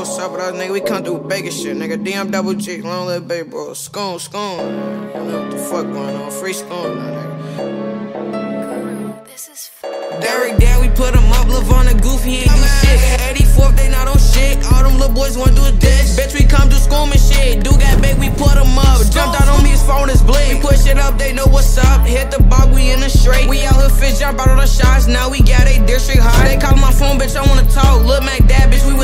what's up us, nigga? We come through bacon shit, nigga. DM double G, long live baby bro. Scone, scone. I don't know what the fuck going on. Free scone, nigga. Derek Dad, we put him up, live on the goof, he ain't do shit. 84th, they not on shit. All them little boys want to do a dish. Bitch, we come to school and shit. Do got big, we put him up. Jumped out on me, his phone is blade. We push it up, they know what's up. Hit the bog, we in the straight. We out here fish, jump out of the shots. Now we got a district high. They call my phone, bitch, I wanna talk. Lil Mac Dad, bitch, we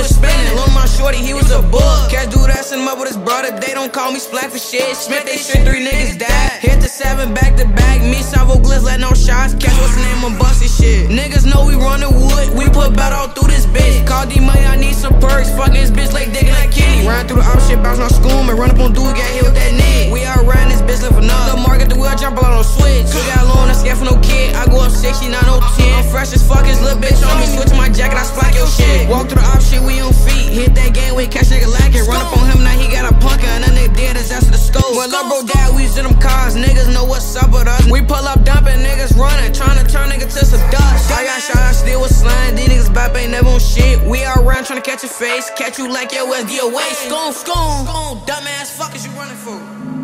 shorty, he was a bug. Catch dude ass him up with his brother. They don't call me Splack for shit. Smith, they shit, three niggas died. Hit the seven back to back. Me, Savo Glitz, let no shots. Catch what's name, I'm busting shit. Niggas know we run the wood. We put battle through this bitch. Call D money, I need some perks. Fucking this bitch like digging like kitty. Run through the op shit, bounce no school, and run up on dude, get hit with that nigga. We out riding this bitch like for nothing. The market, the wheel, jump out on switch. Took out long, I scared for no kid. I go up 60, not no 10. I'm fresh as fuck, his little bitch on me. We catch nigga lacking. Run up on him, now he got a punker, and that nigga dead as after the scope. When love bro dad, we used to them cars. Niggas know what's up with us. We pull up dumping, niggas running, trying to turn nigga to some dust. I got shot, I still was slime. These niggas bop ain't never on shit. We out around trying to catch a face, catch you like your SD away. Scone, scone, scone, dumbass fuckers you running for.